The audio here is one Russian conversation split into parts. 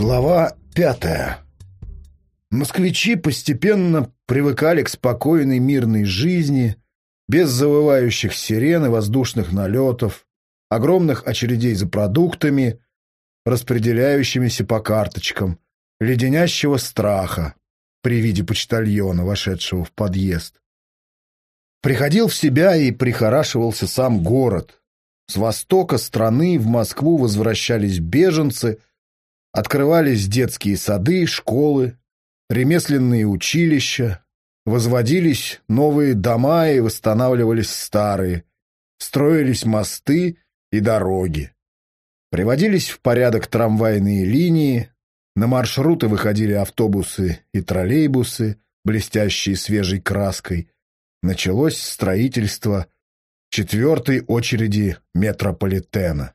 Глава пятая. Москвичи постепенно привыкали к спокойной мирной жизни, без завывающих сирен и воздушных налетов, огромных очередей за продуктами, распределяющимися по карточкам, леденящего страха при виде почтальона, вошедшего в подъезд. Приходил в себя и прихорашивался сам город. С востока страны в Москву возвращались беженцы, открывались детские сады, школы, ремесленные училища, возводились новые дома и восстанавливались старые, строились мосты и дороги. Приводились в порядок трамвайные линии, на маршруты выходили автобусы и троллейбусы, блестящие свежей краской. Началось строительство четвертой очереди метрополитена.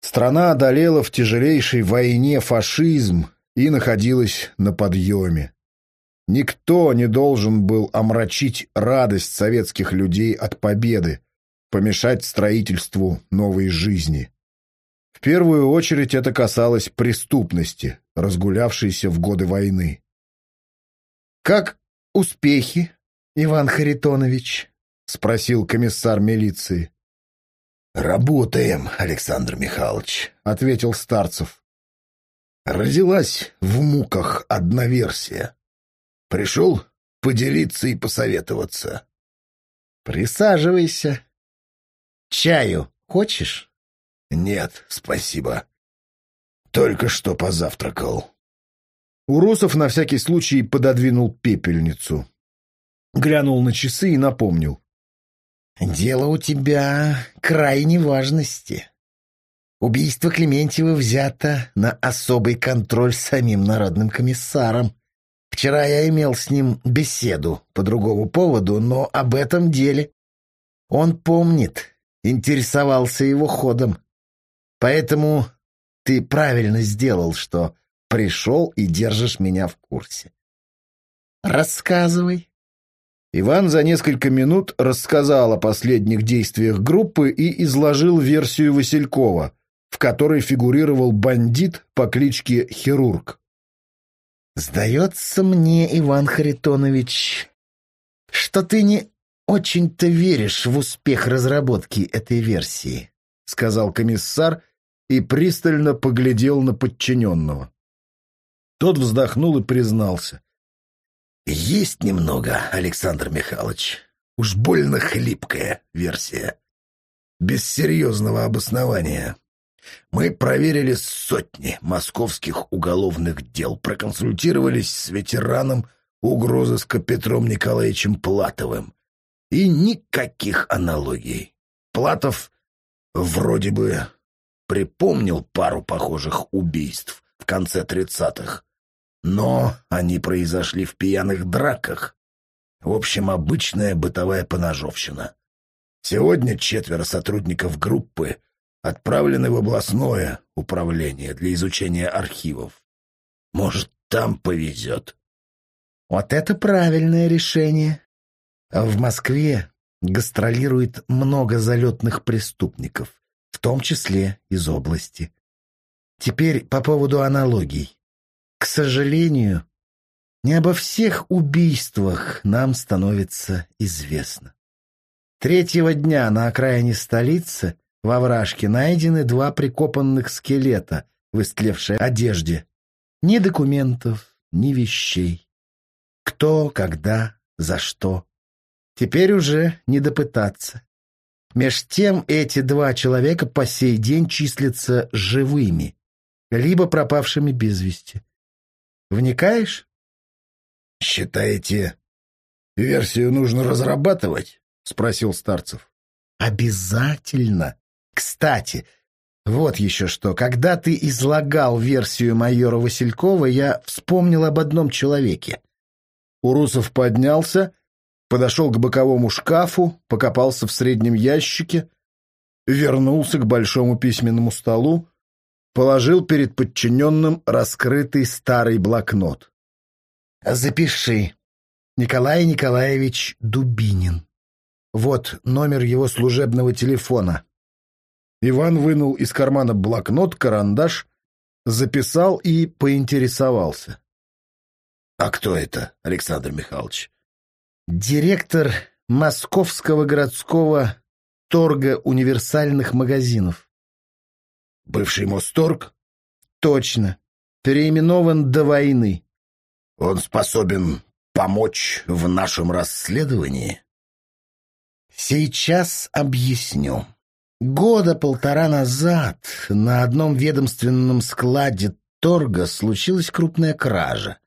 Страна одолела в тяжелейшей войне фашизм и находилась на подъеме. Никто не должен был омрачить радость советских людей от победы, помешать строительству новой жизни. В первую очередь это касалось преступности, разгулявшейся в годы войны. «Как успехи, Иван Харитонович?» — спросил комиссар милиции. «Работаем, Александр Михайлович», — ответил Старцев. «Родилась в муках одна версия. Пришел поделиться и посоветоваться». «Присаживайся. Чаю хочешь?» «Нет, спасибо. Только что позавтракал». Урусов на всякий случай пододвинул пепельницу. Глянул на часы и напомнил. «Дело у тебя крайней важности. Убийство Клементьева взято на особый контроль самим народным комиссаром. Вчера я имел с ним беседу по другому поводу, но об этом деле. Он помнит, интересовался его ходом. Поэтому ты правильно сделал, что пришел и держишь меня в курсе. Рассказывай. Иван за несколько минут рассказал о последних действиях группы и изложил версию Василькова, в которой фигурировал бандит по кличке Хирург. «Сдается мне, Иван Харитонович, что ты не очень-то веришь в успех разработки этой версии», — сказал комиссар и пристально поглядел на подчиненного. Тот вздохнул и признался. Есть немного, Александр Михайлович. Уж больно хлипкая версия. Без серьезного обоснования. Мы проверили сотни московских уголовных дел, проконсультировались с ветераном угрозыска Петром Николаевичем Платовым. И никаких аналогий. Платов вроде бы припомнил пару похожих убийств в конце тридцатых, но они произошли в пьяных драках. В общем, обычная бытовая поножовщина. Сегодня четверо сотрудников группы отправлены в областное управление для изучения архивов. Может, там повезет. Вот это правильное решение. В Москве гастролирует много залетных преступников, в том числе из области. Теперь по поводу аналогий. К сожалению, не обо всех убийствах нам становится известно. Третьего дня на окраине столицы во вражке найдены два прикопанных скелета в истлевшей одежде. Ни документов, ни вещей. Кто, когда, за что. Теперь уже не допытаться. Меж тем эти два человека по сей день числятся живыми, либо пропавшими без вести. Вникаешь? — Считаете, версию нужно разрабатывать? — спросил Старцев. — Обязательно. Кстати, вот еще что. Когда ты излагал версию майора Василькова, я вспомнил об одном человеке. Урусов поднялся, подошел к боковому шкафу, покопался в среднем ящике, вернулся к большому письменному столу, положил перед подчиненным раскрытый старый блокнот. «Запиши. Николай Николаевич Дубинин. Вот номер его служебного телефона». Иван вынул из кармана блокнот, карандаш записал и поинтересовался. «А кто это, Александр Михайлович?» «Директор Московского городского торга универсальных магазинов». «Бывший Мосторг?» «Точно. Переименован до войны». «Он способен помочь в нашем расследовании?» «Сейчас объясню. Года полтора назад на одном ведомственном складе торга случилась крупная кража.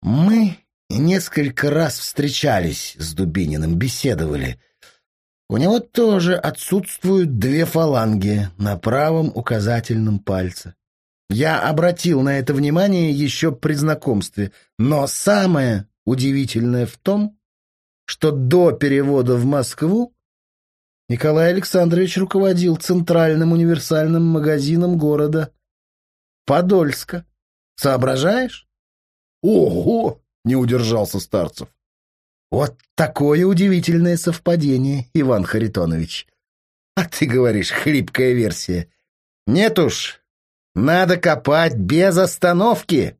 Мы несколько раз встречались с Дубининым, беседовали. У него тоже отсутствуют две фаланги на правом указательном пальце. Я обратил на это внимание еще при знакомстве, но самое удивительное в том, что до перевода в Москву Николай Александрович руководил центральным универсальным магазином города Подольска. Соображаешь? Ого! Не удержался Старцев. Вот такое удивительное совпадение, Иван Харитонович. А ты говоришь, хлипкая версия. Нет уж, надо копать без остановки.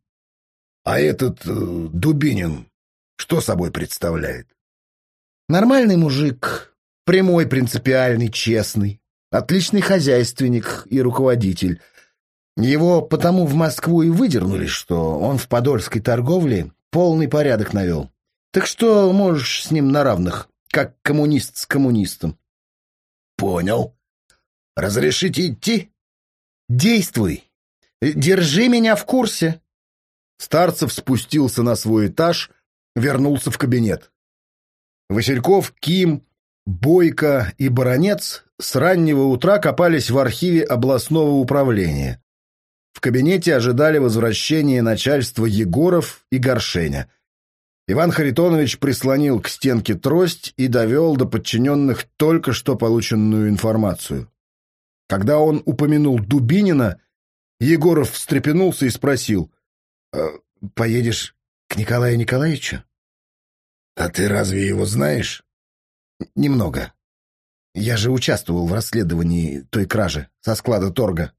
А этот э, Дубинин что собой представляет? Нормальный мужик, Прямой, принципиальный, честный. Отличный хозяйственник и руководитель. Его потому в Москву и выдернули, что он в подольской торговле полный порядок навел. Так что можешь с ним на равных, как коммунист с коммунистом. Понял. Разрешите идти? Действуй. Держи меня в курсе. Старцев спустился на свой этаж, вернулся в кабинет. Васильков, Ким, Бойко и Баронец с раннего утра копались в архиве областного управления. В кабинете ожидали возвращения начальства Егоров и Горшеня. Иван Харитонович прислонил к стенке трость и довел до подчиненных только что полученную информацию. Когда он упомянул Дубинина, Егоров встрепенулся и спросил, «Э, «Поедешь к Николаю Николаевичу?» «А ты разве его знаешь?» Немного. Я же участвовал в расследовании той кражи со склада торга.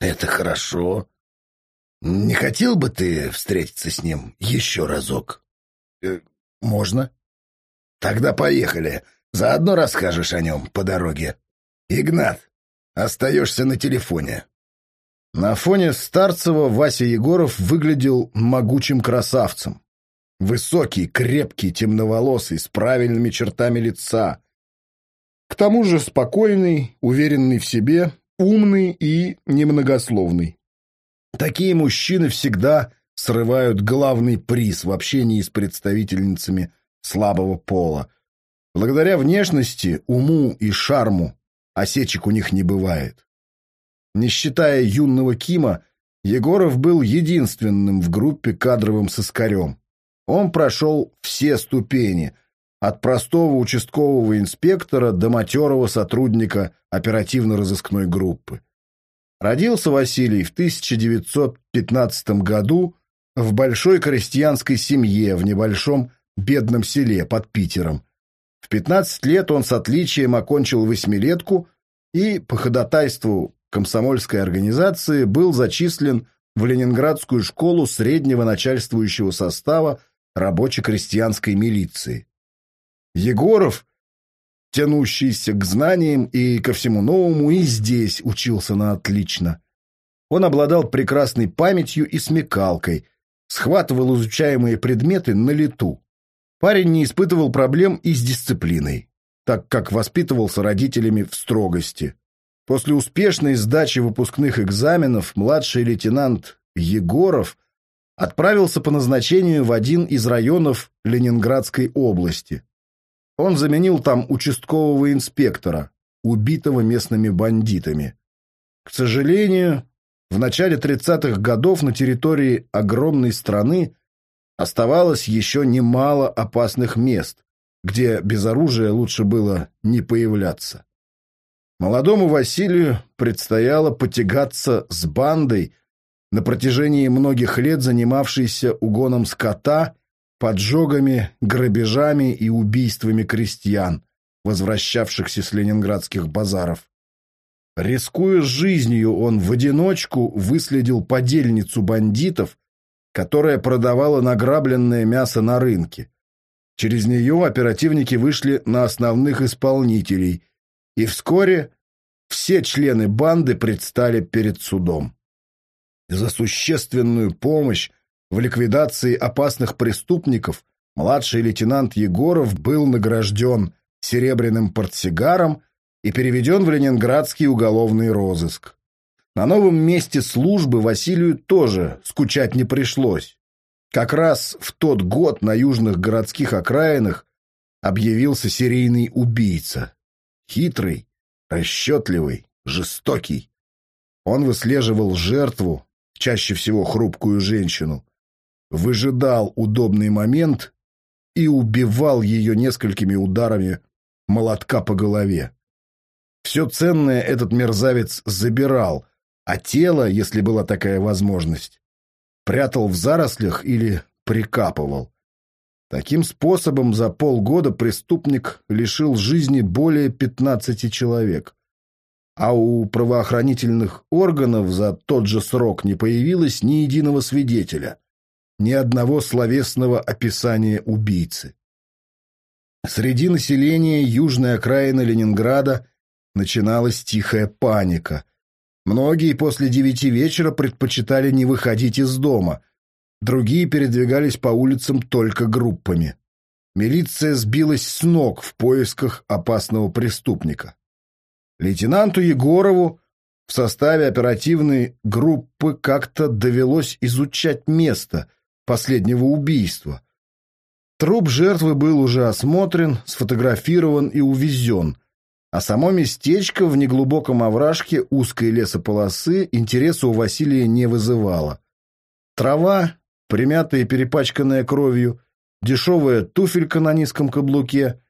Это хорошо. Не хотел бы ты встретиться с ним еще разок? Э, можно. Тогда поехали. Заодно расскажешь о нем по дороге. Игнат, остаешься на телефоне. На фоне Старцева Вася Егоров выглядел могучим красавцем. Высокий, крепкий, темноволосый, с правильными чертами лица. К тому же спокойный, уверенный в себе, умный и немногословный. Такие мужчины всегда срывают главный приз в общении с представительницами слабого пола. Благодаря внешности, уму и шарму осечек у них не бывает. Не считая юного Кима, Егоров был единственным в группе кадровым соскарем. Он прошел все ступени, от простого участкового инспектора до матерого сотрудника оперативно-розыскной группы. Родился Василий в 1915 году в большой крестьянской семье в небольшом бедном селе под Питером. В 15 лет он с отличием окончил восьмилетку и, по ходатайству комсомольской организации, был зачислен в Ленинградскую школу среднего начальствующего состава рабоче-крестьянской милиции. Егоров, тянущийся к знаниям и ко всему новому, и здесь учился на отлично. Он обладал прекрасной памятью и смекалкой, схватывал изучаемые предметы на лету. Парень не испытывал проблем и с дисциплиной, так как воспитывался родителями в строгости. После успешной сдачи выпускных экзаменов младший лейтенант Егоров – отправился по назначению в один из районов Ленинградской области. Он заменил там участкового инспектора, убитого местными бандитами. К сожалению, в начале 30-х годов на территории огромной страны оставалось еще немало опасных мест, где без оружия лучше было не появляться. Молодому Василию предстояло потягаться с бандой, на протяжении многих лет занимавшийся угоном скота, поджогами, грабежами и убийствами крестьян, возвращавшихся с ленинградских базаров. Рискуя жизнью, он в одиночку выследил подельницу бандитов, которая продавала награбленное мясо на рынке. Через нее оперативники вышли на основных исполнителей, и вскоре все члены банды предстали перед судом. За существенную помощь в ликвидации опасных преступников младший лейтенант Егоров был награжден серебряным портсигаром и переведен в Ленинградский уголовный розыск. На новом месте службы Василию тоже скучать не пришлось. Как раз в тот год на южных городских окраинах объявился серийный убийца. Хитрый, расчетливый, жестокий. Он выслеживал жертву, чаще всего хрупкую женщину, выжидал удобный момент и убивал ее несколькими ударами молотка по голове. Все ценное этот мерзавец забирал, а тело, если была такая возможность, прятал в зарослях или прикапывал. Таким способом за полгода преступник лишил жизни более 15 человек. А у правоохранительных органов за тот же срок не появилось ни единого свидетеля, ни одного словесного описания убийцы. Среди населения южной окраины Ленинграда начиналась тихая паника. Многие после девяти вечера предпочитали не выходить из дома, другие передвигались по улицам только группами. Милиция сбилась с ног в поисках опасного преступника. Лейтенанту Егорову в составе оперативной группы как-то довелось изучать место последнего убийства. Труп жертвы был уже осмотрен, сфотографирован и увезен – а само местечко в неглубоком овражке узкой лесополосы интереса у Василия не вызывало. Трава, примятая и перепачканная кровью, дешевая туфелька на низком каблуке,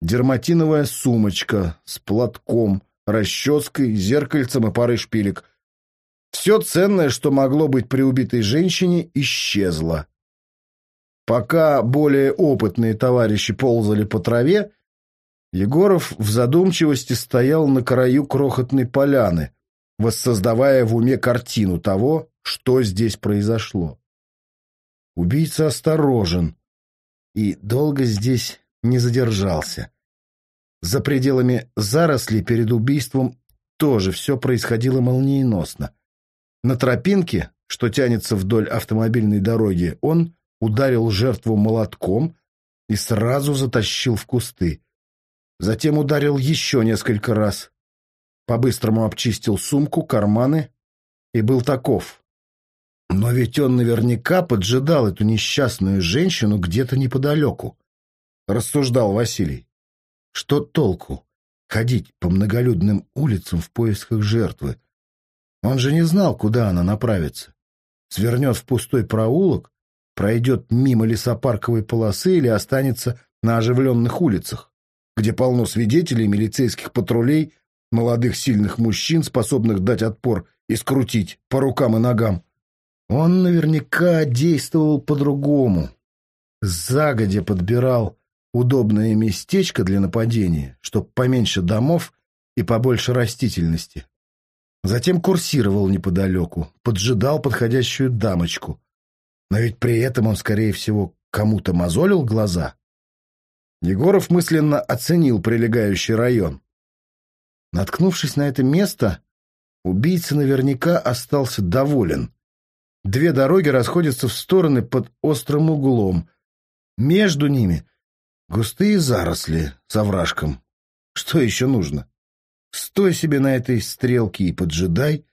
дерматиновая сумочка с платком, расческой, зеркальцем и парой шпилек. Все ценное, что могло быть при убитой женщине, исчезло. Пока более опытные товарищи ползали по траве, Егоров в задумчивости стоял на краю крохотной поляны, воссоздавая в уме картину того, что здесь произошло. Убийца осторожен и долго здесь не задержался. За пределами зарослей перед убийством тоже все происходило молниеносно. На тропинке, что тянется вдоль автомобильной дороги, он ударил жертву молотком и сразу затащил в кусты. Затем ударил еще несколько раз. По-быстрому обчистил сумку, карманы и был таков. Но ведь он наверняка поджидал эту несчастную женщину где-то неподалеку, рассуждал Василий. Что толку ходить по многолюдным улицам в поисках жертвы? Он же не знал, куда она направится. Свернет в пустой проулок, пройдет мимо лесопарковой полосы или останется на оживленных улицах где полно свидетелей, милицейских патрулей, молодых сильных мужчин, способных дать отпор и скрутить по рукам и ногам. Он наверняка действовал по-другому. Загодя подбирал удобное местечко для нападения, чтоб поменьше домов и побольше растительности. Затем курсировал неподалеку, поджидал подходящую дамочку. Но ведь при этом он, скорее всего, кому-то мозолил глаза. Егоров мысленно оценил прилегающий район. Наткнувшись на это место, убийца наверняка остался доволен. Две дороги расходятся в стороны под острым углом. Между ними густые заросли с овражком. Что еще нужно? Стой себе на этой стрелке и поджидай.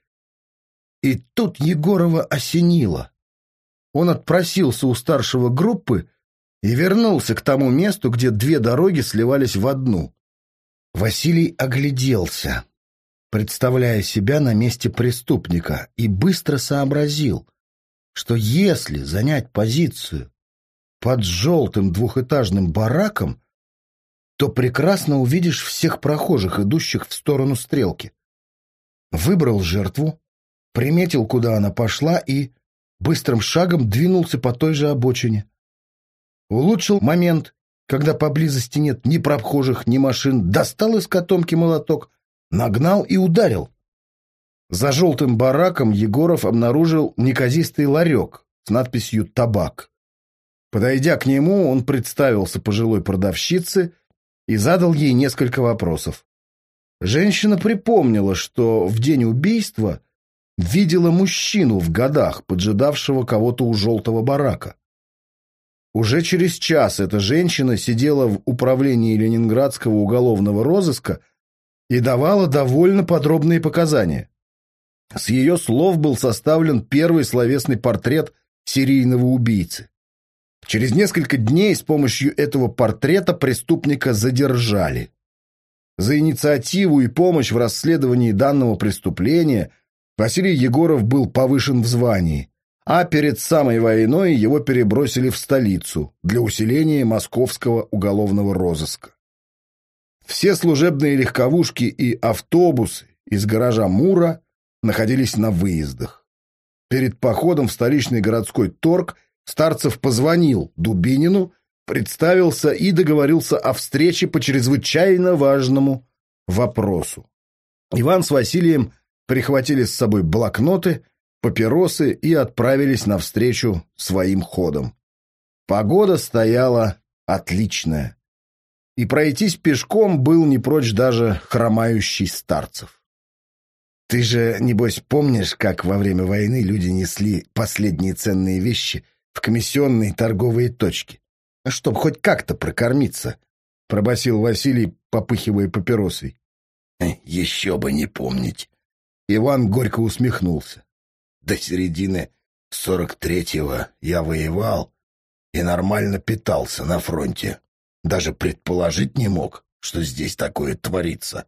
И тут Егорова осенило. Он отпросился у старшего группы и вернулся к тому месту, где две дороги сливались в одну. Василий огляделся, представляя себя на месте преступника, и быстро сообразил, что если занять позицию под желтым двухэтажным бараком, то прекрасно увидишь всех прохожих, идущих в сторону стрелки. Выбрал жертву, приметил, куда она пошла, и быстрым шагом двинулся по той же обочине. Улучшил момент, когда поблизости нет ни прохожих, ни машин, достал из котомки молоток, нагнал и ударил. За желтым бараком Егоров обнаружил неказистый ларек с надписью «Табак». Подойдя к нему, он представился пожилой продавщице и задал ей несколько вопросов. Женщина припомнила, что в день убийства видела мужчину в годах, поджидавшего кого-то у желтого барака. Уже через час эта женщина сидела в управлении Ленинградского уголовного розыска и давала довольно подробные показания. С ее слов был составлен первый словесный портрет серийного убийцы. Через несколько дней с помощью этого портрета преступника задержали. За инициативу и помощь в расследовании данного преступления Василий Егоров был повышен в звании, а перед самой войной его перебросили в столицу для усиления московского уголовного розыска. Все служебные легковушки и автобусы из гаража Мура находились на выездах. Перед походом в столичный городской торг Старцев позвонил Дубинину, представился и договорился о встрече по чрезвычайно важному вопросу. Иван с Василием прихватили с собой блокноты, папиросы и отправились навстречу своим ходом. Погода стояла отличная, и пройтись пешком был не прочь даже хромающий старцев. Ты же, небось, помнишь, как во время войны люди несли последние ценные вещи в комиссионные торговые точки? Чтоб хоть как-то прокормиться, — пробасил Василий, попыхивая папиросой. — Еще бы не помнить. Иван горько усмехнулся. До середины сорок третьего я воевал и нормально питался на фронте. Даже предположить не мог, что здесь такое творится.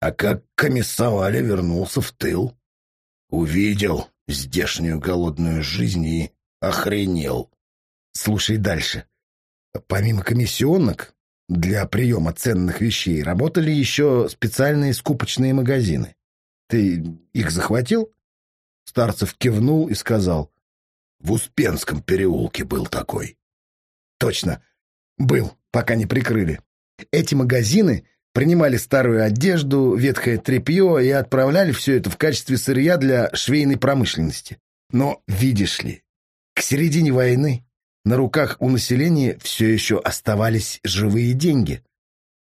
А как комиссовали, вернулся в тыл. Увидел здешнюю голодную жизнь и охренел. Слушай дальше. Помимо комиссионок, для приема ценных вещей работали еще специальные скупочные магазины. Ты их захватил? Старцев кивнул и сказал. В Успенском переулке был такой. Точно. Был, пока не прикрыли. Эти магазины принимали старую одежду, ветхое тряпье и отправляли все это в качестве сырья для швейной промышленности. Но, видишь ли, к середине войны на руках у населения все еще оставались живые деньги.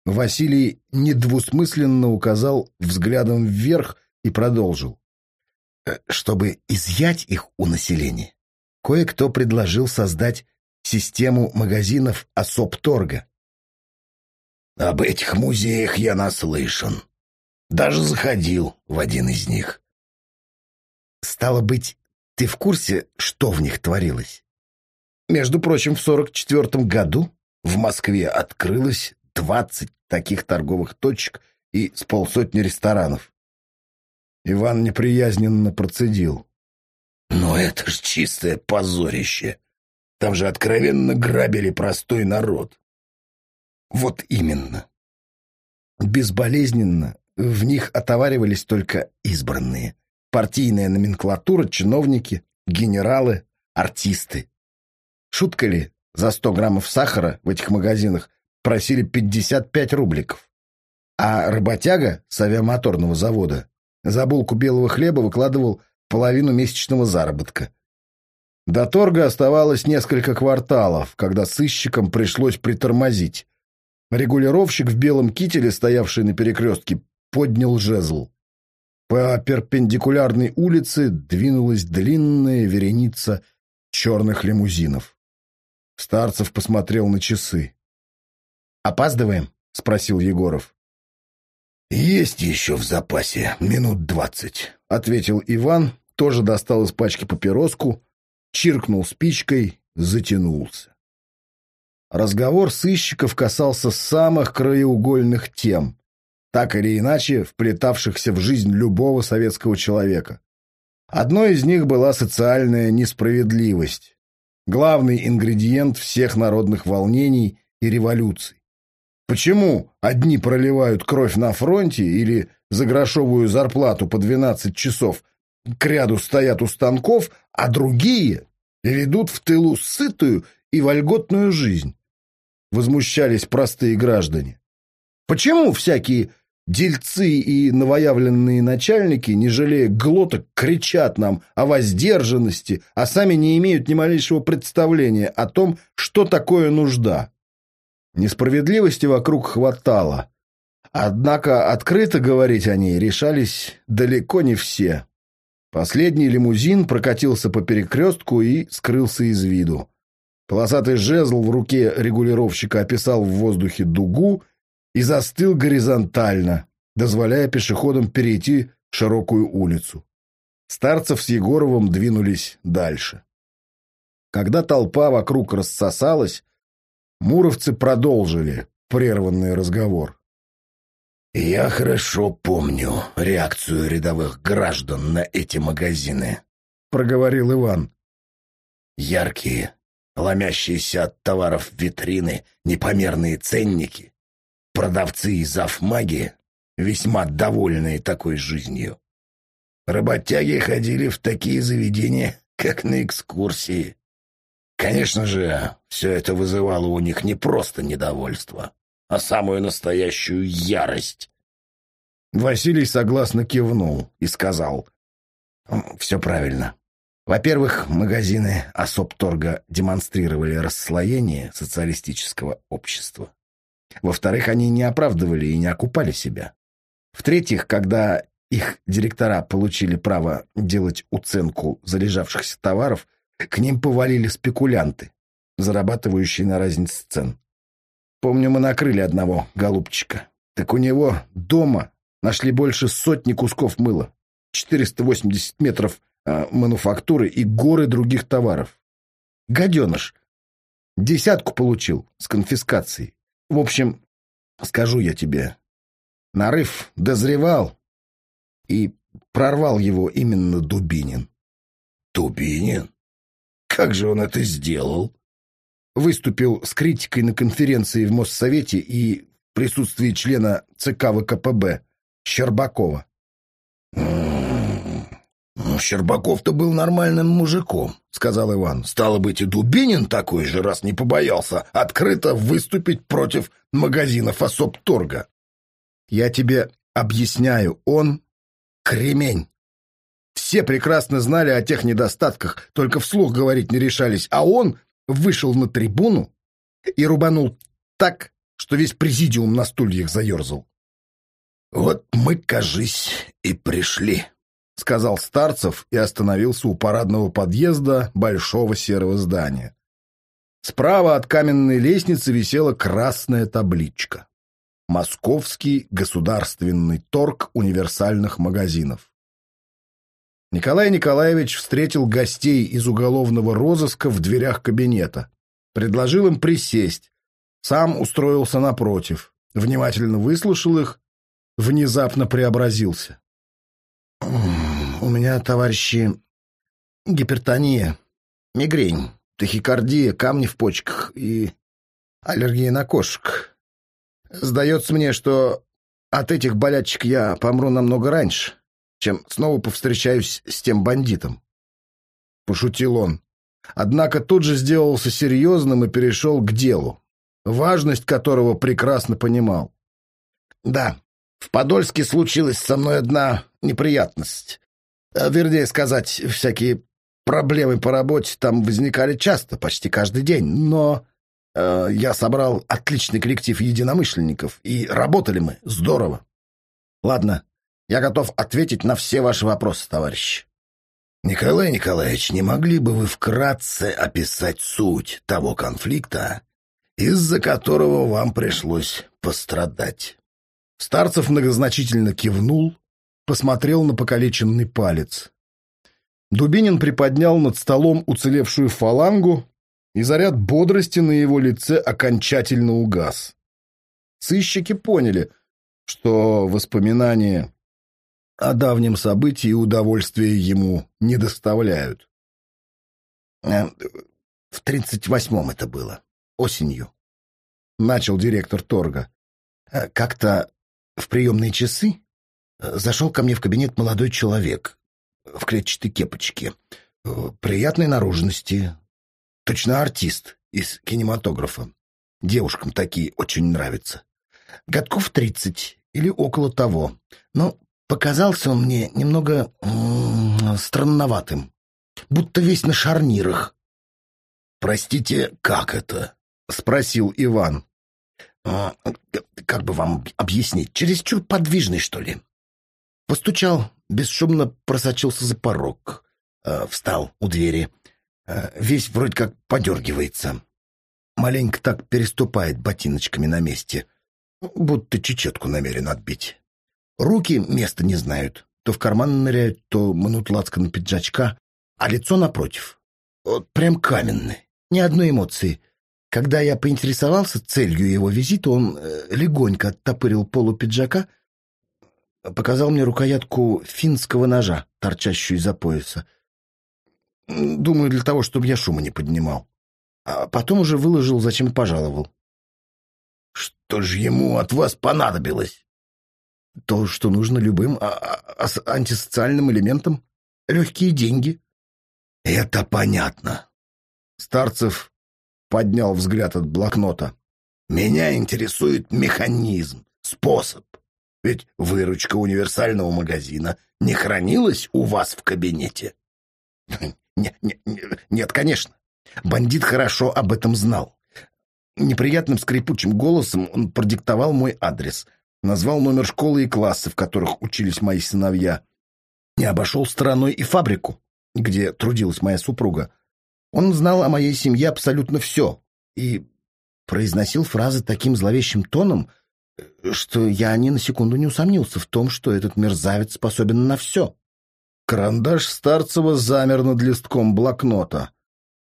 Василий недвусмысленно указал взглядом вверх и продолжил. «Э, чтобы изъять их у населения, кое-кто предложил создать систему магазинов особ-торга. Об этих музеях я наслышан. Даже заходил в один из них. Стало быть, ты в курсе, что в них творилось? Между прочим, в 44 году в Москве открылось 20 таких торговых точек и с полсотни ресторанов. Иван неприязненно процедил. «Но это ж чистое позорище. Там же откровенно грабили простой народ. Вот именно. Безболезненно в них отоваривались только избранные. Партийная номенклатура, чиновники, генералы, артисты. Шутка ли, за 100 граммов сахара в этих магазинах просили 55 рубликов. А работяга с авиамоторного завода за булку белого хлеба выкладывал половину месячного заработка. До торга оставалось несколько кварталов, когда сыщикам пришлось притормозить. Регулировщик в белом кителе, стоявший на перекрестке, поднял жезл. По перпендикулярной улице двинулась длинная вереница черных лимузинов. Старцев посмотрел на часы. «Опаздываем?» — спросил Егоров. «Есть еще в запасе минут двадцать», — ответил Иван, тоже достал из пачки папироску, чиркнул спичкой, затянулся. Разговор сыщиков касался самых краеугольных тем, так или иначе вплетавшихся в жизнь любого советского человека. Одной из них была социальная несправедливость, главный ингредиент всех народных волнений и революций. Почему одни проливают кровь на фронте или за грошовую зарплату по 12 часов к ряду стоят у станков, а другие ведут в тылу сытую и вольготную жизнь. Возмущались простые граждане. Почему всякие Дельцы и новоявленные начальники, не жалея глоток, кричат нам о воздержанности, а сами не имеют ни малейшего представления о том, что такое нужда. Несправедливости вокруг хватало. Однако открыто говорить о ней решались далеко не все. Последний лимузин прокатился по перекрестку и скрылся из виду. Полосатый жезл в руке регулировщика описал в воздухе дугу и застыл горизонтально, дозволяя пешеходам перейти широкую улицу. Старцев с Егоровым двинулись дальше. Когда толпа вокруг рассосалась, муровцы продолжили прерванный разговор. «Я хорошо помню реакцию рядовых граждан на эти магазины», — проговорил Иван. «Яркие, ломящиеся от товаров витрины, непомерные ценники, продавцы и завмаги, весьма довольные такой жизнью. Работяги ходили в такие заведения, как на экскурсии. Конечно же, все это вызывало у них не просто недовольство, а самую настоящую ярость. Василий согласно кивнул и сказал, «Все правильно. Во-первых, магазины Особторга демонстрировали расслоение социалистического общества. Во-вторых, они не оправдывали и не окупали себя. В-третьих, когда их директора получили право делать уценку залежавшихся товаров, к ним повалили спекулянты, зарабатывающие на разнице цен. Помню, мы накрыли одного голубчика. Так у него дома нашли больше сотни кусков мыла, 480 метров э, мануфактуры и горы других товаров. Гаденыш. Десятку получил с конфискацией. В общем, скажу я тебе, нарыв дозревал, и прорвал его именно Дубинин. Дубинин? Как же он это сделал? Выступил с критикой на конференции в Моссовете и в присутствии члена ЦК ВКПБ Щербакова. «Ну, Щербаков-то был нормальным мужиком», — сказал Иван. «Стало быть, и Дубинин такой же, раз не побоялся открыто выступить против магазинов особ-торга». «Я тебе объясняю, он кремень. Все прекрасно знали о тех недостатках, только вслух говорить не решались, а он вышел на трибуну и рубанул так, что весь президиум на стульях заерзал. «Вот мы, кажись, и пришли», — сказал Старцев и остановился у парадного подъезда большого серого здания. Справа от каменной лестницы висела красная табличка. Московский государственный торг универсальных магазинов. Николай Николаевич встретил гостей из уголовного розыска в дверях кабинета. Предложил им присесть. Сам устроился напротив. Внимательно выслушал их. Внезапно преобразился. «У меня, товарищи, гипертония, мигрень, тахикардия, камни в почках и аллергия на кошек. Сдается мне, что от этих болячек я помру намного раньше, чем снова повстречаюсь с тем бандитом. Пошутил он. Однако тут же сделался серьезным и перешел к делу, важность которого прекрасно понимал. Да, в Подольске случилась со мной одна неприятность. Э, вернее сказать, всякие проблемы по работе там возникали часто, почти каждый день, но Э, я собрал отличный коллектив единомышленников, и работали мы здорово. Ладно, я готов ответить на все ваши вопросы, товарищ. Николай Николаевич, не могли бы вы вкратце описать суть того конфликта, из-за которого вам пришлось пострадать? Старцев многозначительно кивнул, посмотрел на покалеченный палец. Дубинин приподнял над столом уцелевшую фалангу, и заряд бодрости на его лице окончательно угас. Сыщики поняли, что воспоминания о давнем событии удовольствия ему не доставляют. Э, «В тридцать восьмом это было, осенью», — начал директор торга. «Э, «Как-то в приемные часы э, зашел ко мне в кабинет молодой человек в клетчатой кепочке, приятной наружности, Точно артист из кинематографа. Девушкам такие очень нравятся. Годков тридцать, или около того. Но показался он мне немного странноватым, будто весь на шарнирах. «Простите, как это?» — спросил Иван. А, «Как бы вам объяснить? Чересчур подвижный, что ли?» Постучал, бесшумно просочился за порог. Э, встал у двери. Э, весь вроде как подергивается. Маленько так переступает ботиночками на месте. Будто чечетку намерен отбить. Руки места не знают. То в карман ныряют, то мнут на пиджачка. А лицо напротив. Вот прям каменное. Ни одной эмоции. Когда я поинтересовался целью его визита, он э, легонько оттопырил полу пиджака, показал мне рукоятку финского ножа, торчащую из-за пояса. Думаю, для того, чтобы я шума не поднимал. А потом уже выложил, зачем пожаловал. Что же ему от вас понадобилось? То, что нужно любым а, а, а антисоциальным элементам. Легкие деньги. Это понятно. Старцев поднял взгляд от блокнота. Меня интересует механизм, способ. Ведь выручка универсального магазина не хранилась у вас в кабинете. Нет, нет, нет, конечно. Бандит хорошо об этом знал. Неприятным скрипучим голосом он продиктовал мой адрес, назвал номер школы и классы, в которых учились мои сыновья. Не обошел стороной и фабрику, где трудилась моя супруга. Он знал о моей семье абсолютно все и произносил фразы таким зловещим тоном, что я ни на секунду не усомнился в том, что этот мерзавец способен на все. Карандаш Старцева замер над листком блокнота.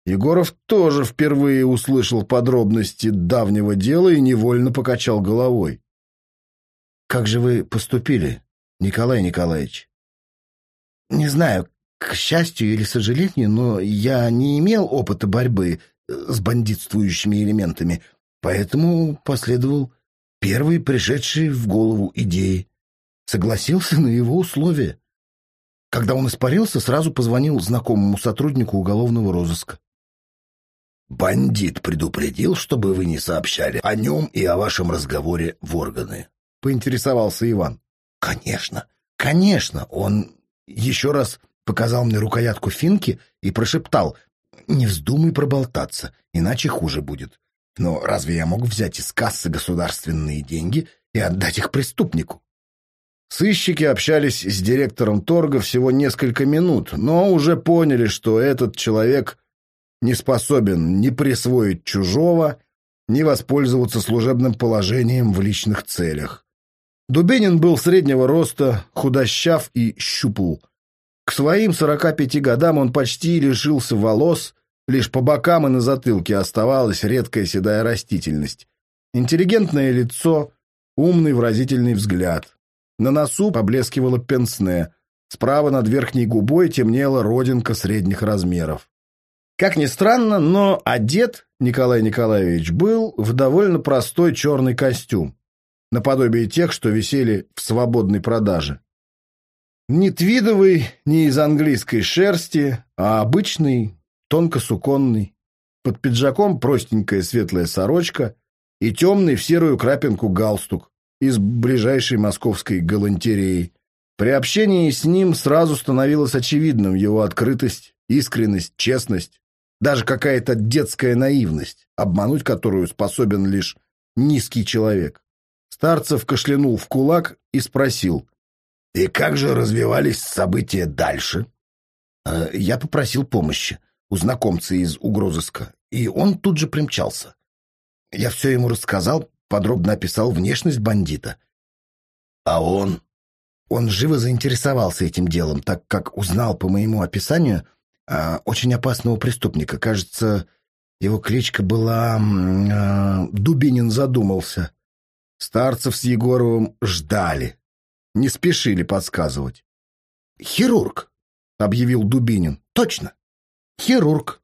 Егоров тоже впервые услышал подробности давнего дела и невольно покачал головой. «Как же вы поступили, Николай Николаевич?» «Не знаю, к счастью или сожалению, но я не имел опыта борьбы с бандитствующими элементами, поэтому последовал первый пришедший в голову идеи. Согласился на его условия. Когда он испарился, сразу позвонил знакомому сотруднику уголовного розыска. «Бандит предупредил, чтобы вы не сообщали о нем и о вашем разговоре в органы», — поинтересовался Иван. «Конечно, конечно, он еще раз показал мне рукоятку финки и прошептал, «Не вздумай проболтаться, иначе хуже будет. Но разве я мог взять из кассы государственные деньги и отдать их преступнику?» Сыщики общались с директором торга всего несколько минут, но уже поняли, что этот человек не способен ни присвоить чужого, ни воспользоваться служебным положением в личных целях. Дубинин был среднего роста, худощав и щупл. К своим 45 годам он почти лишился волос, лишь по бокам и на затылке оставалась редкая седая растительность. Интеллигентное лицо, умный выразительный взгляд. На носу поблескивало пенсне. Справа над верхней губой темнела родинка средних размеров. Как ни странно, но одет Николай Николаевич был в довольно простой черный костюм, наподобие тех, что висели в свободной продаже. Не твидовый, не из английской шерсти, а обычный, тонко-суконный. Под пиджаком простенькая светлая сорочка и темный в серую крапинку галстук из ближайшей московской галантереи. При общении с ним сразу становилось очевидным его открытость, искренность, честность, даже какая-то детская наивность, обмануть которую способен лишь низкий человек. Старцев кашлянул в кулак и спросил. «И как же развивались события дальше?» «Э, «Я попросил помощи у знакомца из угрозыска, и он тут же примчался. Я все ему рассказал, подробно описал внешность бандита. А он? Он живо заинтересовался этим делом, так как узнал по моему описанию а, очень опасного преступника. Кажется, его кличка была... А, Дубинин задумался. Старцев с Егоровым ждали. Не спешили подсказывать. «Хирург», — объявил Дубинин. «Точно. Хирург».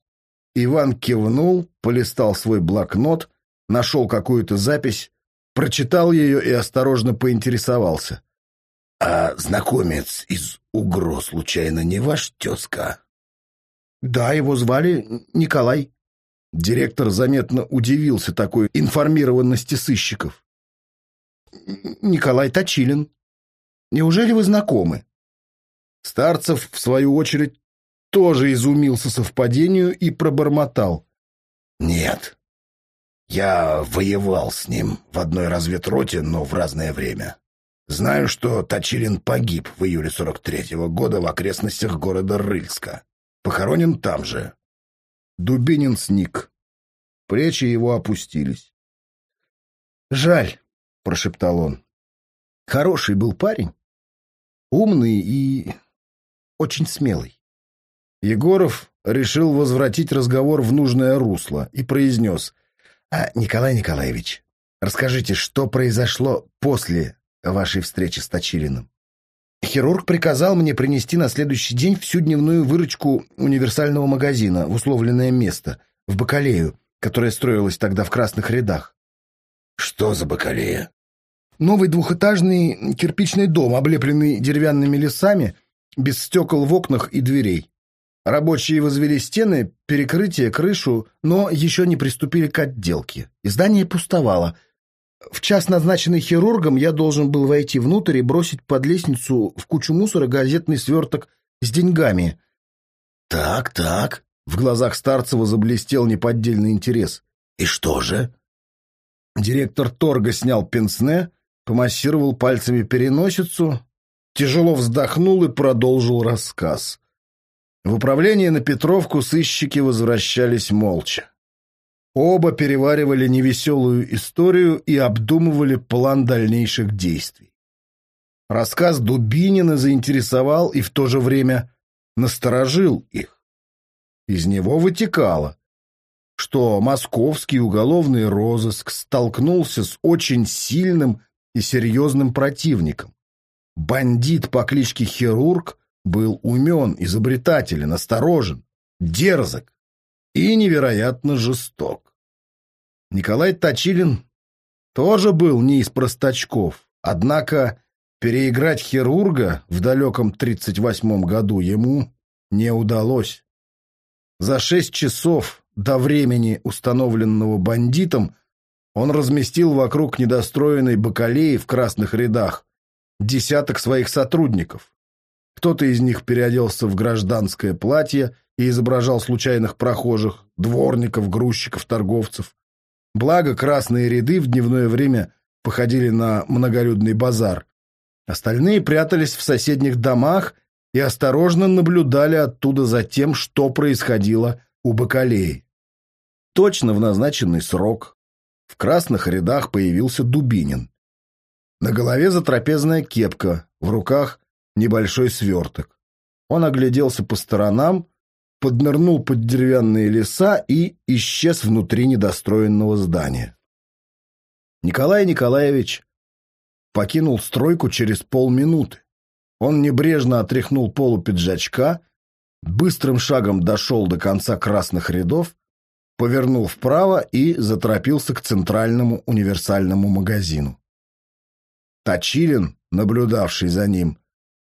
Иван кивнул, полистал свой блокнот — нашел какую-то запись, прочитал ее и осторожно поинтересовался. — А знакомец из УГРО, случайно, не ваш тезка? — Да, его звали Николай. Директор заметно удивился такой информированности сыщиков. Николай Точилин. Неужели вы знакомы?» Старцев, в свою очередь, тоже изумился совпадению и пробормотал. «Нет, я воевал с ним в одной разведроте, но в разное время. Знаю, что Точилин погиб в июле 43-го года в окрестностях города Рыльска. Похоронен там же». Дубинин сник. Плечи его опустились. «Жаль», — прошептал он. «Хороший был парень. Умный и очень смелый. Егоров решил возвратить разговор в нужное русло и произнес. «А, Николай Николаевич, расскажите, что произошло после вашей встречи с Точилиным?» Хирург приказал мне принести на следующий день всю дневную выручку универсального магазина в условленное место, в Бакалею, которая строилась тогда в красных рядах. «Что за Бакалея?» Новый двухэтажный кирпичный дом, облепленный деревянными лесами, без стекол в окнах и дверей. Рабочие возвели стены, перекрытие, крышу, но еще не приступили к отделке. Здание пустовало. В час, назначенный хирургом, я должен был войти внутрь и бросить под лестницу в кучу мусора газетный сверток с деньгами. «Так, так», — в глазах Старцева заблестел неподдельный интерес. «И что же?» Директор торга снял пенсне, помассировал пальцами переносицу, тяжело вздохнул и продолжил рассказ. В управление на Петровку сыщики возвращались молча. Оба переваривали невеселую историю и обдумывали план дальнейших действий. Рассказ Дубинина заинтересовал и в то же время насторожил их. Из него вытекало, что московский уголовный розыск столкнулся с очень сильным и серьезным противником. Бандит по кличке Хирург был умен, изобретателен, осторожен, дерзок и невероятно жесток. Николай Точилин тоже был не из простачков, однако переиграть хирурга в далеком 38-м году ему не удалось. За шесть часов до времени, установленного бандитом, он разместил вокруг недостроенной бакалеи в красных рядах десяток своих сотрудников. Кто-то из них переоделся в гражданское платье и изображал случайных прохожих, дворников, грузчиков, торговцев. Благо, красные ряды в дневное время походили на многолюдный базар. Остальные прятались в соседних домах и осторожно наблюдали оттуда за тем, что происходило у бакалеи. Точно в назначенный срок в красных рядах появился Дубинин. На голове затрапезная кепка, в руках небольшой сверток. Он огляделся по сторонам, поднырнул под деревянные леса и исчез внутри недостроенного здания. Николай Николаевич покинул стройку через полминуты. Он небрежно отряхнул полу пиджачка, быстрым шагом дошел до конца красных рядов повернул вправо и заторопился к центральному универсальному магазину. Точилин, наблюдавший за ним,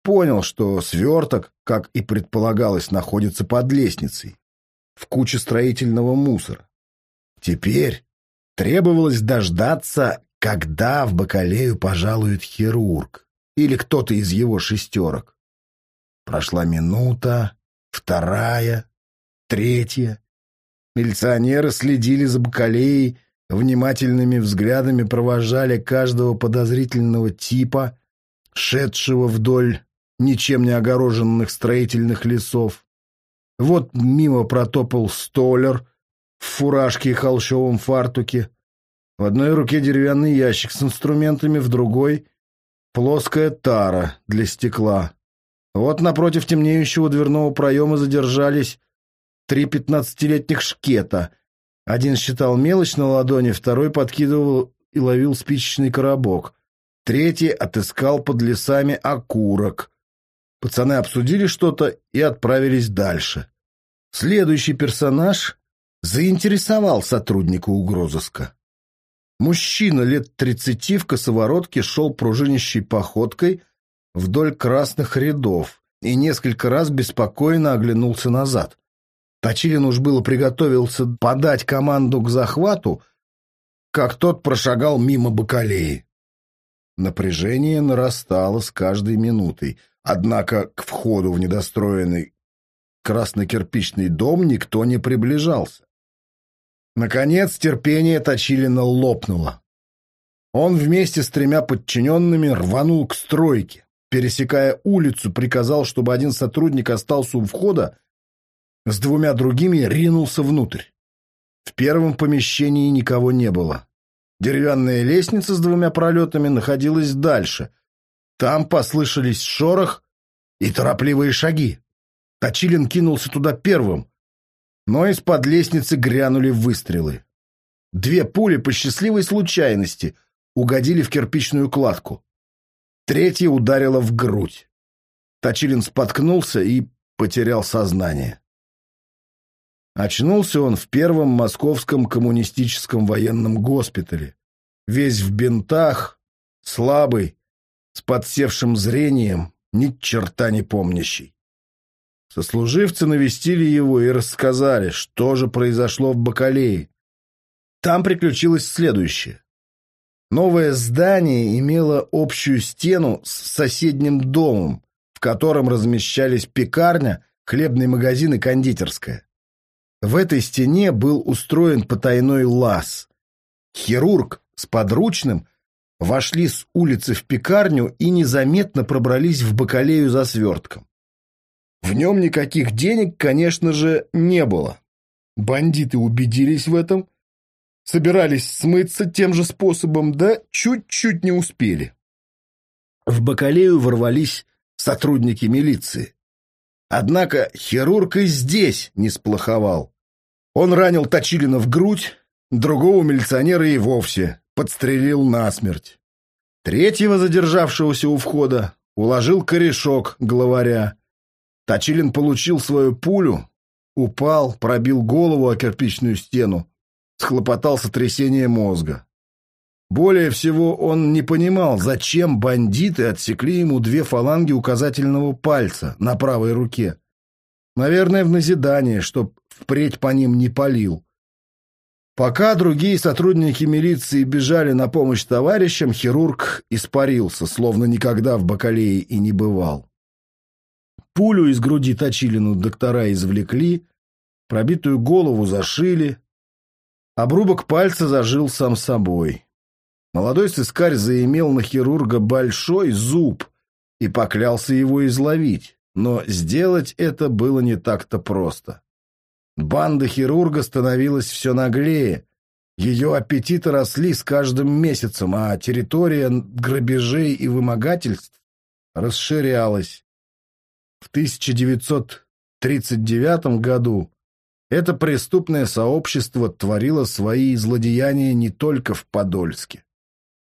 понял, что сверток, как и предполагалось, находится под лестницей, в куче строительного мусора. Теперь требовалось дождаться, когда в Бакалею пожалует хирург или кто-то из его шестерок. Прошла минута, вторая, третья. Милиционеры следили за Бакалеей, внимательными взглядами провожали каждого подозрительного типа, шедшего вдоль ничем не огороженных строительных лесов. Вот мимо протопал столер в фуражке и холщовом фартуке. В одной руке деревянный ящик с инструментами, в другой — плоская тара для стекла. Вот напротив темнеющего дверного проема задержались три пятнадцатилетних шкета. Один считал мелочь на ладони, второй подкидывал и ловил спичечный коробок. Третий отыскал под лесами окурок. Пацаны обсудили что-то и отправились дальше. Следующий персонаж заинтересовал сотрудника угрозыска. Мужчина лет тридцати в косоворотке шел пружинищей походкой вдоль красных рядов и несколько раз беспокойно оглянулся назад. Точилин уж было приготовился подать команду к захвату, как тот прошагал мимо бакалеи. Напряжение нарастало с каждой минутой, однако к входу в недостроенный краснокирпичный дом никто не приближался. Наконец терпение Точилина лопнуло. Он вместе с тремя подчиненными рванул к стройке. Пересекая улицу, приказал, чтобы один сотрудник остался у входа, с двумя другими ринулся внутрь. В первом помещении никого не было. Деревянная лестница с двумя пролетами находилась дальше. Там послышались шорох и торопливые шаги. Точилин кинулся туда первым, но из-под лестницы грянули выстрелы. Две пули по счастливой случайности угодили в кирпичную кладку. Третья ударила в грудь. Точилин споткнулся и потерял сознание. Очнулся он в первом московском коммунистическом военном госпитале. Весь в бинтах, слабый, с подсевшим зрением, ни черта не помнящий. Сослуживцы навестили его и рассказали, что же произошло в Бакалее. Там приключилось следующее. Новое здание имело общую стену с соседним домом, в котором размещались пекарня, хлебный магазин и кондитерская. В этой стене был устроен потайной лаз. Хирург с подручным вошли с улицы в пекарню и незаметно пробрались в бакалею за свертком. В нем никаких денег, конечно же, не было. Бандиты убедились в этом, собирались смыться тем же способом, да чуть-чуть не успели. В Бакалею ворвались сотрудники милиции. Однако хирург и здесь не сплоховал. Он ранил Точилина в грудь, другого милиционера и вовсе подстрелил насмерть. Третьего, задержавшегося у входа, уложил корешок главаря, Точилин получил свою пулю, упал, пробил голову о кирпичную стену, схлопотал сотрясение мозга. Более всего он не понимал, зачем бандиты отсекли ему две фаланги указательного пальца на правой руке. Наверное, в назидание, чтоб впредь по ним не палил. Пока другие сотрудники милиции бежали на помощь товарищам, хирург испарился, словно никогда в Бакалее и не бывал. Пулю из груди Точилину доктора извлекли, пробитую голову зашили, обрубок пальца зажил сам собой. Молодой сыскарь заимел на хирурга большой зуб и поклялся его изловить, но сделать это было не так-то просто. Банда хирурга становилась все наглее, ее аппетиты росли с каждым месяцем, а территория грабежей и вымогательств расширялась. В 1939 году это преступное сообщество творило свои злодеяния не только в Подольске.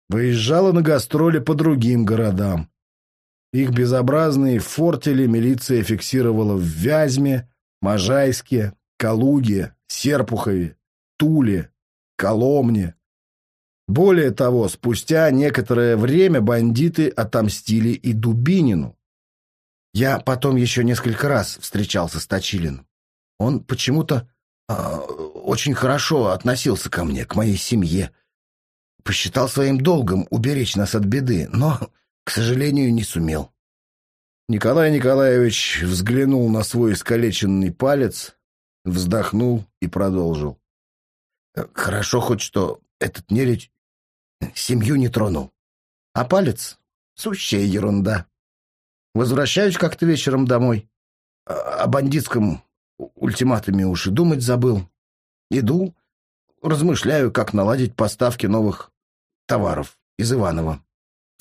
Выезжало на гастроли по другим городам. Их безобразные фортели милиция фиксировала в Вязьме, Можайске, Калуге, Серпухове, Туле, Коломне. Более того, спустя некоторое время бандиты отомстили и Дубинину. Я потом еще несколько раз встречался с Точилиным. Он почему-то э, очень хорошо относился ко мне, к моей семье. Посчитал своим долгом уберечь нас от беды, но, к сожалению, не сумел. Николай Николаевич взглянул на свой искалеченный палец, вздохнул и продолжил. Хорошо хоть, что этот нелюдь семью не тронул. А палец — сущая ерунда. Возвращаюсь как-то вечером домой. О бандитском ультиматуме уж и думать забыл. Иду, размышляю, как наладить поставки новых товаров из Иванова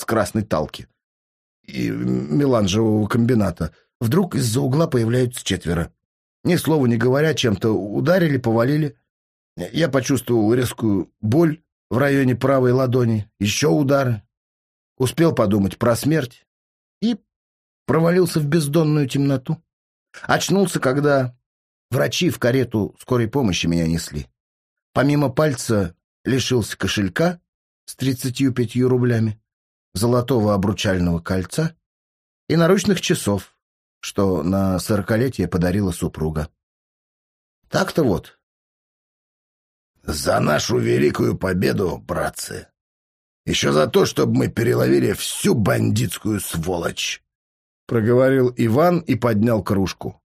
с Красной Талки и меланжевого комбината. Вдруг из-за угла появляются четверо. Ни слова не говоря, чем-то ударили, повалили. Я почувствовал резкую боль в районе правой ладони, еще удары. Успел подумать про смерть и провалился в бездонную темноту. Очнулся, когда врачи в карету скорой помощи меня несли. Помимо пальца лишился кошелька с тридцатью пятью рублями, золотого обручального кольца и наручных часов, что на сорокалетие подарила супруга. Так-то вот. «За нашу великую победу, братцы!» Еще за то, чтобы мы переловили всю бандитскую сволочь!» Проговорил Иван и поднял кружку.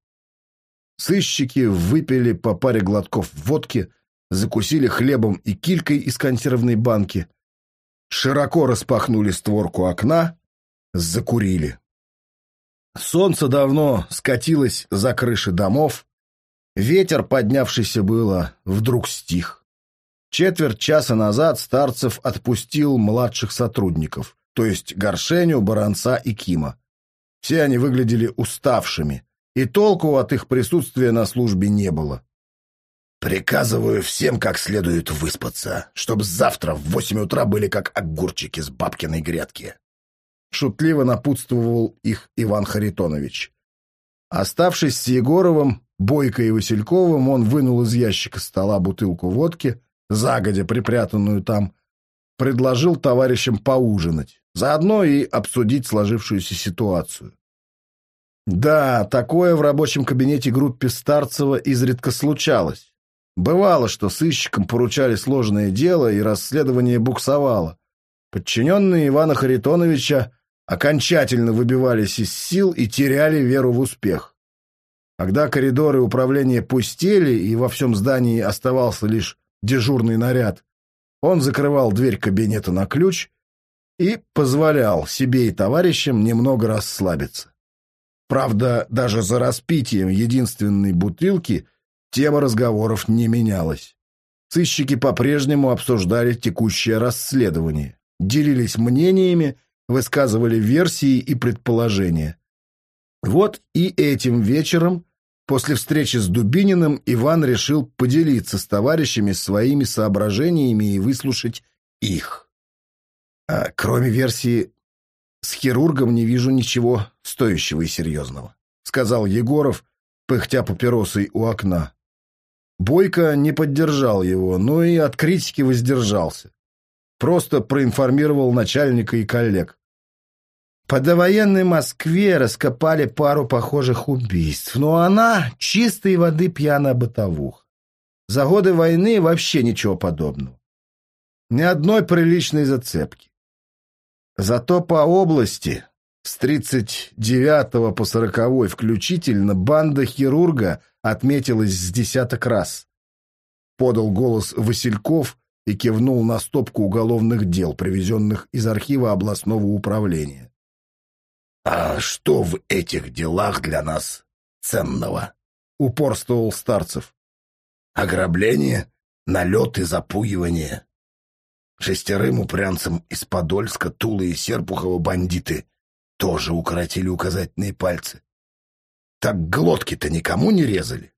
Сыщики выпили по паре глотков водки, закусили хлебом и килькой из консервной банки, широко распахнули створку окна, закурили. Солнце давно скатилось за крыши домов, ветер, поднявшийся было, вдруг стих. Четверть часа назад Старцев отпустил младших сотрудников, то есть Горшеню, Баранца и Кима. Все они выглядели уставшими, и толку от их присутствия на службе не было. «Приказываю всем как следует выспаться, чтобы завтра в восемь утра были как огурчики с бабкиной грядки», шутливо напутствовал их Иван Харитонович. Оставшись с Егоровым, Бойко и Васильковым, он вынул из ящика стола бутылку водки, загодя припрятанную там, предложил товарищам поужинать, заодно и обсудить сложившуюся ситуацию. Да, такое в рабочем кабинете группе Старцева изредка случалось. Бывало, что сыщикам поручали сложное дело, и расследование буксовало. Подчиненные Ивана Харитоновича окончательно выбивались из сил и теряли веру в успех. Когда коридоры управления пустели и во всем здании оставался лишь дежурный наряд, он закрывал дверь кабинета на ключ и позволял себе и товарищам немного расслабиться. Правда, даже за распитием единственной бутылки тема разговоров не менялась. Сыщики по-прежнему обсуждали текущее расследование, делились мнениями высказывали версии и предположения. Вот и этим вечером, после встречи с Дубининым, Иван решил поделиться с товарищами своими соображениями и выслушать их. А кроме версии «с хирургом не вижу ничего стоящего и серьезного», сказал Егоров, пыхтя папиросой у окна. Бойко не поддержал его, но и от критики воздержался. Просто проинформировал начальника и коллег. По довоенной Москве раскопали пару похожих убийств, но она чистой воды пьяная бытовуха. За годы войны вообще ничего подобного. Ни одной приличной зацепки. Зато по области с 39 по 40 включительно банда хирурга отметилась с десяток раз. Подал голос Васильков и кивнул на стопку уголовных дел, привезенных из архива областного управления. «А что в этих делах для нас ценного?» — упорствовал Старцев. «Ограбление, налет и запугивание. Шестерым упрямцам из Подольска, Тулы и Серпухова бандиты тоже укоротили указательные пальцы. Так глотки-то никому не резали.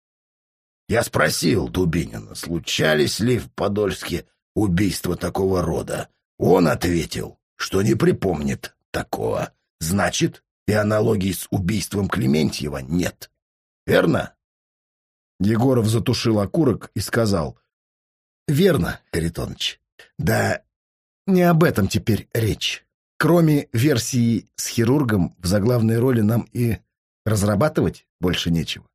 Я спросил Дубинина, случались ли в Подольске убийства такого рода. Он ответил, что не припомнит такого. Значит, и аналогии с убийством Клементьева нет. Верно? Егоров затушил окурок и сказал. Верно, Харитоныч. Да не об этом теперь речь. Кроме версии с хирургом, в заглавной роли нам и разрабатывать больше нечего.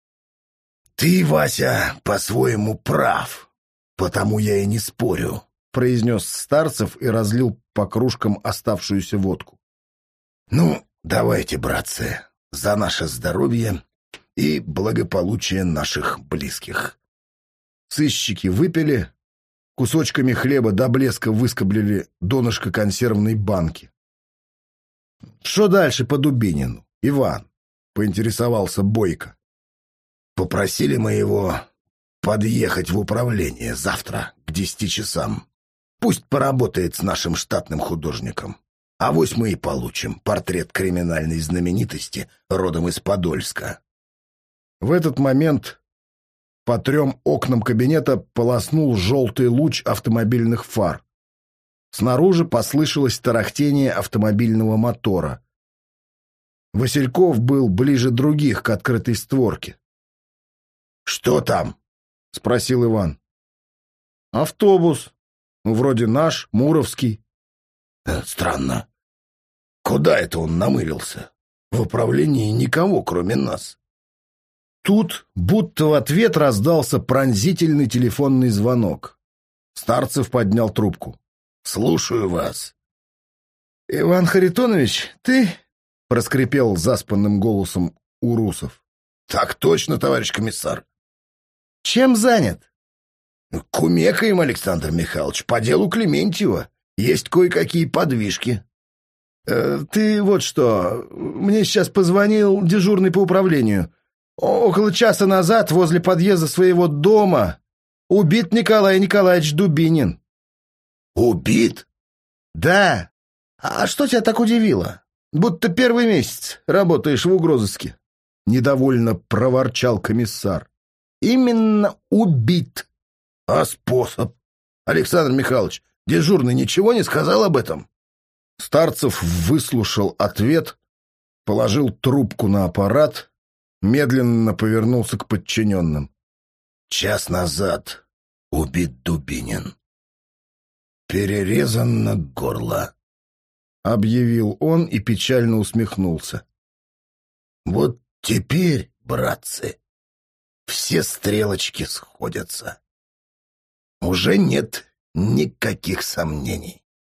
«Ты, Вася, по-своему прав, потому я и не спорю», — произнес Старцев и разлил по кружкам оставшуюся водку. «Ну, давайте, братцы, за наше здоровье и благополучие наших близких». Сыщики выпили, кусочками хлеба до блеска выскоблили донышко консервной банки. «Что дальше по Дубинину, Иван?» — поинтересовался Бойко. «Попросили мы его подъехать в управление завтра к десяти часам. Пусть поработает с нашим штатным художником. А вось мы и получим портрет криминальной знаменитости родом из Подольска. В этот момент по трем окнам кабинета полоснул желтый луч автомобильных фар. Снаружи послышалось тарахтение автомобильного мотора. Васильков был ближе других к открытой створке. «Что там?» — спросил Иван. «Автобус. Вроде наш, Муровский». Э, «Странно. Куда это он намылился? В управлении никого, кроме нас. Тут будто в ответ раздался пронзительный телефонный звонок. Старцев поднял трубку. «Слушаю вас». Иван Харитонович, ты?» — проскрипел заспанным голосом Урусов. «Так точно, товарищ комиссар». «Чем занят?» «Кумекаем, Александр Михайлович, по делу Клементьева. Есть кое-какие подвижки». Э, «Ты вот что, мне сейчас позвонил дежурный по управлению. Около часа назад возле подъезда своего дома убит Николай Николаевич Дубинин». «Убит?» «Да. А что тебя так удивило? Будто первый месяц работаешь в угрозыске». Недовольно проворчал комиссар. «Именно убит». «А способ? Александр Михайлович, дежурный ничего не сказал об этом?» Старцев выслушал ответ, положил трубку на аппарат, медленно повернулся к подчиненным. «Час назад убит Дубинин. Перерезано горло», — объявил он и печально усмехнулся. «Вот теперь, братцы, все стрелочки сходятся. Уже нет никаких сомнений.